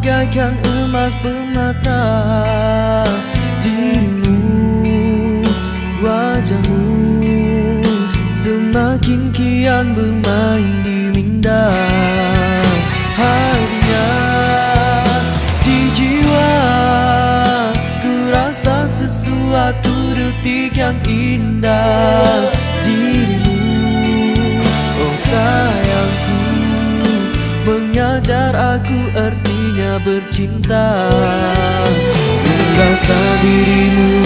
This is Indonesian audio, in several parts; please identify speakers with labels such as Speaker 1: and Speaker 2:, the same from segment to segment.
Speaker 1: bagaikan emas permata Dirimu, wajahmu Semakin kian bermain di minda. Harinya di jiwa Ku rasa sesuatu detik yang indah. Dirimu, oh sayangku Mengajar aku artinya bercinta. Merasa dirimu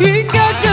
Speaker 1: hingga